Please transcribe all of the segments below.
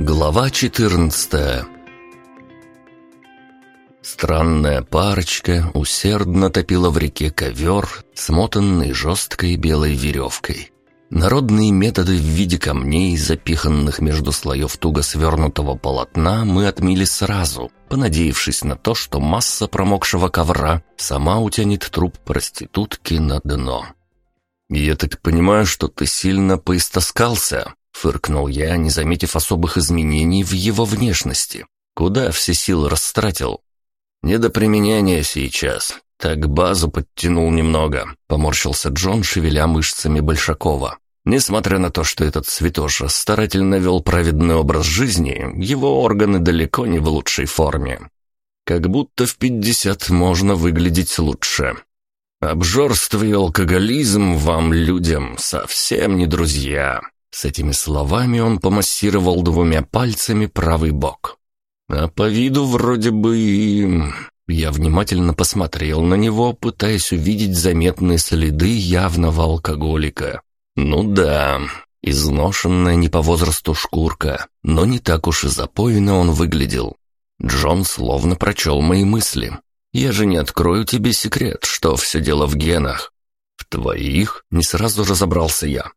Глава 14 Странная парочка усердно топила в реке ковер, смотанный жесткой белой веревкой. Народные методы в виде камней, запиханных между слоев туго свернутого полотна, мы отмели сразу, понадеявшись на то, что масса промокшего ковра сама утянет труп проститутки на дно. «Я так понимаю, что ты сильно поистоскался?» — фыркнул я, не заметив особых изменений в его внешности. «Куда все силы растратил?» «Не до применения сейчас. Так базу подтянул немного», — поморщился Джон, шевеля мышцами Большакова. Несмотря на то, что этот святоша старательно вел праведный образ жизни, его органы далеко не в лучшей форме. Как будто в пятьдесят можно выглядеть лучше. Обжорство и алкоголизм вам, людям, совсем не друзья. С этими словами он помассировал двумя пальцами правый бок. А по виду вроде бы. Я внимательно посмотрел на него, пытаясь увидеть заметные следы явного алкоголика. Ну да, изношенная не по возрасту шкурка, но не так уж и запойно он выглядел. Джон словно прочел мои мысли. «Я же не открою тебе секрет, что все дело в генах». «В твоих?» — не сразу разобрался я.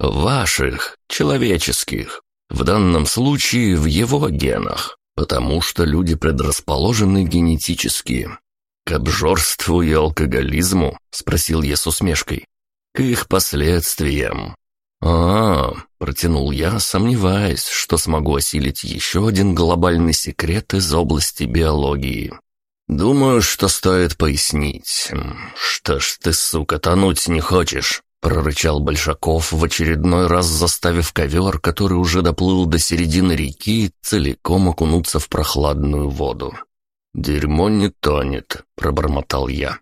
«Ваших, человеческих. В данном случае в его генах, потому что люди предрасположены генетически». «К обжорству и алкоголизму?» — спросил я с усмешкой к их последствиям. А, протянул я, сомневаясь, что смогу осилить еще один глобальный секрет из области биологии. Думаю, что стоит пояснить. Что ж ты, сука, тонуть не хочешь? Прорычал Большаков в очередной раз, заставив ковер, который уже доплыл до середины реки, целиком окунуться в прохладную воду. «Дерьмо не тонет», — пробормотал я.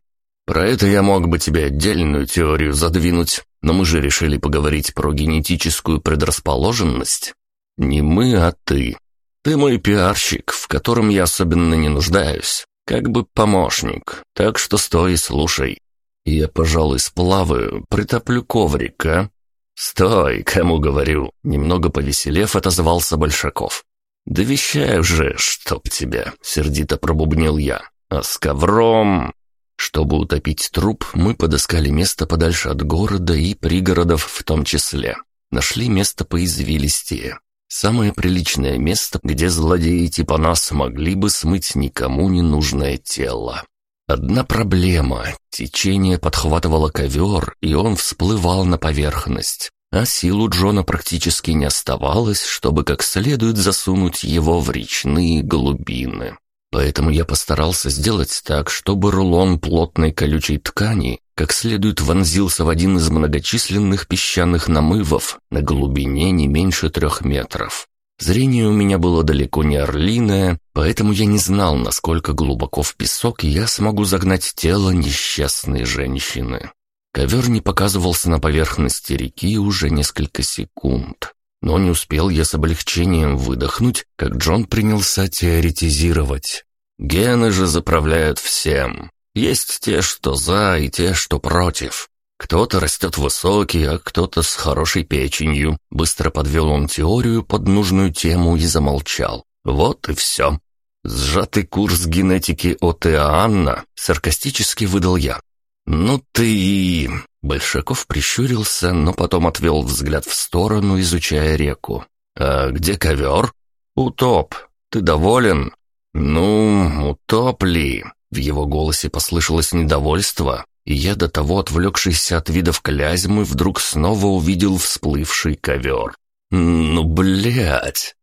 Про это я мог бы тебе отдельную теорию задвинуть, но мы же решили поговорить про генетическую предрасположенность. Не мы, а ты. Ты мой пиарщик, в котором я особенно не нуждаюсь. Как бы помощник. Так что стой и слушай. Я, пожалуй, сплаваю, притоплю коврик, а? Стой, кому говорю. Немного повеселев, отозвался Большаков. «Да вещай уже, чтоб тебя!» — сердито пробубнил я. «А с ковром...» Чтобы утопить труп, мы подыскали место подальше от города и пригородов в том числе. Нашли место поизвилистее. Самое приличное место, где злодеи типа нас могли бы смыть никому не нужное тело. Одна проблема — течение подхватывало ковер, и он всплывал на поверхность. А сил у Джона практически не оставалось, чтобы как следует засунуть его в речные глубины. Поэтому я постарался сделать так, чтобы рулон плотной колючей ткани как следует вонзился в один из многочисленных песчаных намывов на глубине не меньше трех метров. Зрение у меня было далеко не орлиное, поэтому я не знал, насколько глубоко в песок я смогу загнать тело несчастной женщины. Ковер не показывался на поверхности реки уже несколько секунд. Но не успел я с облегчением выдохнуть, как Джон принялся теоретизировать. Гены же заправляют всем. Есть те, что за, и те, что против. Кто-то растет высокий, а кто-то с хорошей печенью. Быстро подвел он теорию под нужную тему и замолчал. Вот и все. Сжатый курс генетики от Иоанна саркастически выдал я. «Ну ты...» Большаков прищурился, но потом отвел взгляд в сторону, изучая реку. «А где ковер?» «Утоп. Ты доволен?» «Ну, утопли!» В его голосе послышалось недовольство, и я до того отвлекшийся от видов клязьмы вдруг снова увидел всплывший ковер. «Ну, блядь!»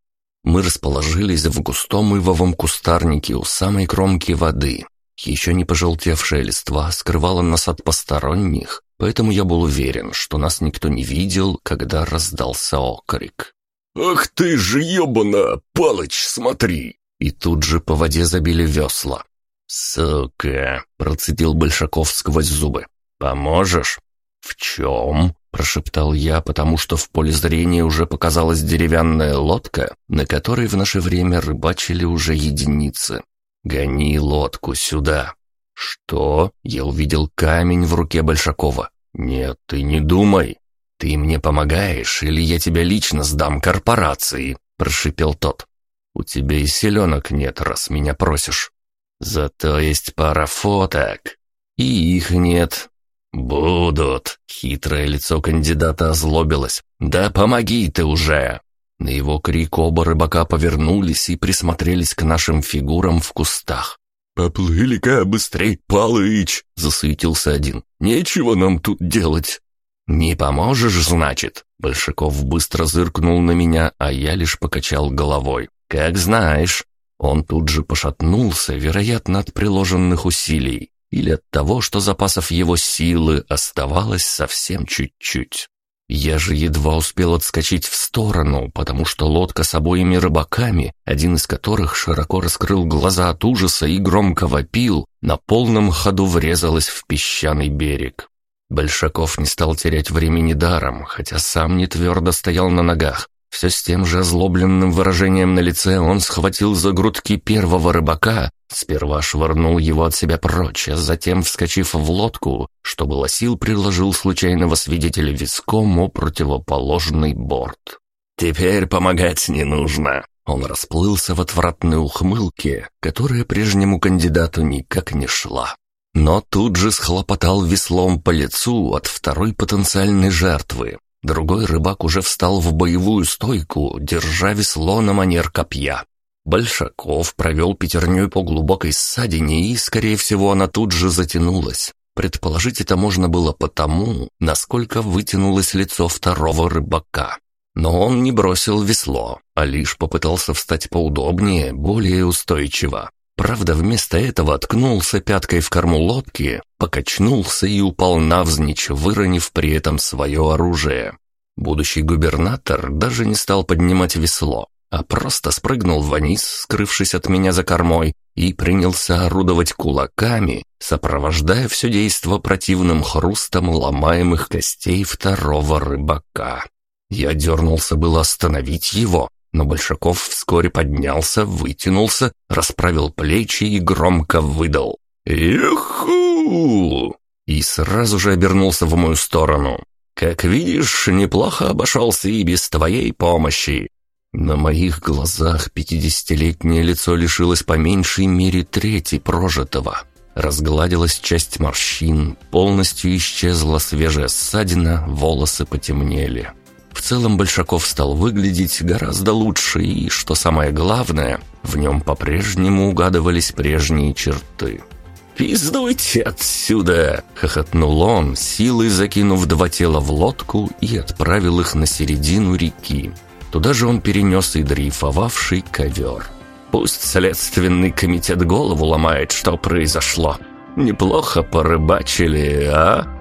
Мы расположились в густом ивовом кустарнике у самой кромки воды. Еще не пожелтевшая листва скрывала нас от посторонних, поэтому я был уверен, что нас никто не видел, когда раздался окрик. «Ах ты же ебана! Палыч, смотри!» И тут же по воде забили весла. «Сука!» — процедил Большаков сквозь зубы. «Поможешь?» «В чем?» — прошептал я, потому что в поле зрения уже показалась деревянная лодка, на которой в наше время рыбачили уже единицы. «Гони лодку сюда!» «Что?» — я увидел камень в руке Большакова. «Нет, ты не думай. Ты мне помогаешь, или я тебя лично сдам корпорации. — прошипел тот. «У тебя и селенок нет, раз меня просишь. Зато есть пара фоток. И их нет. Будут». Хитрое лицо кандидата озлобилось. «Да помоги ты уже!» На его крик оба рыбака повернулись и присмотрелись к нашим фигурам в кустах. «Поплыли-ка быстрей, Палыч!» — засуетился один. «Нечего нам тут делать!» «Не поможешь, значит?» Большаков быстро зыркнул на меня, а я лишь покачал головой. «Как знаешь». Он тут же пошатнулся, вероятно, от приложенных усилий или от того, что запасов его силы оставалось совсем чуть-чуть. Я же едва успел отскочить в сторону, потому что лодка с обоими рыбаками, один из которых широко раскрыл глаза от ужаса и громко вопил, на полном ходу врезалась в песчаный берег. Большаков не стал терять времени даром, хотя сам не твердо стоял на ногах. Все с тем же озлобленным выражением на лице он схватил за грудки первого рыбака, сперва швырнул его от себя прочь, а затем, вскочив в лодку, что было сил, приложил случайного свидетеля виском о противоположный борт. «Теперь помогать не нужно», он расплылся в отвратной ухмылке, которая прежнему кандидату никак не шла но тут же схлопотал веслом по лицу от второй потенциальной жертвы. Другой рыбак уже встал в боевую стойку, держа весло на манер копья. Большаков провел пятерней по глубокой ссадине, и, скорее всего, она тут же затянулась. Предположить это можно было потому, насколько вытянулось лицо второго рыбака. Но он не бросил весло, а лишь попытался встать поудобнее, более устойчиво. Правда, вместо этого откнулся пяткой в корму лодки, покачнулся и упал навзничь, выронив при этом свое оружие. Будущий губернатор даже не стал поднимать весло, а просто спрыгнул вниз, скрывшись от меня за кормой, и принялся орудовать кулаками, сопровождая все действо противным хрустом ломаемых костей второго рыбака. Я дернулся было остановить его, но Большаков вскоре поднялся, вытянулся, расправил плечи и громко выдал «Иху!» и сразу же обернулся в мою сторону. «Как видишь, неплохо обошелся и без твоей помощи». На моих глазах пятидесятилетнее лицо лишилось по меньшей мере трети прожитого. Разгладилась часть морщин, полностью исчезла свежая ссадина, волосы потемнели. Целом Большаков стал выглядеть гораздо лучше, и, что самое главное, в нем по-прежнему угадывались прежние черты. «Пиздуйте отсюда!» — хохотнул он, силой закинув два тела в лодку и отправил их на середину реки. Туда же он перенес и дрейфовавший ковер. «Пусть следственный комитет голову ломает, что произошло. Неплохо порыбачили, а?»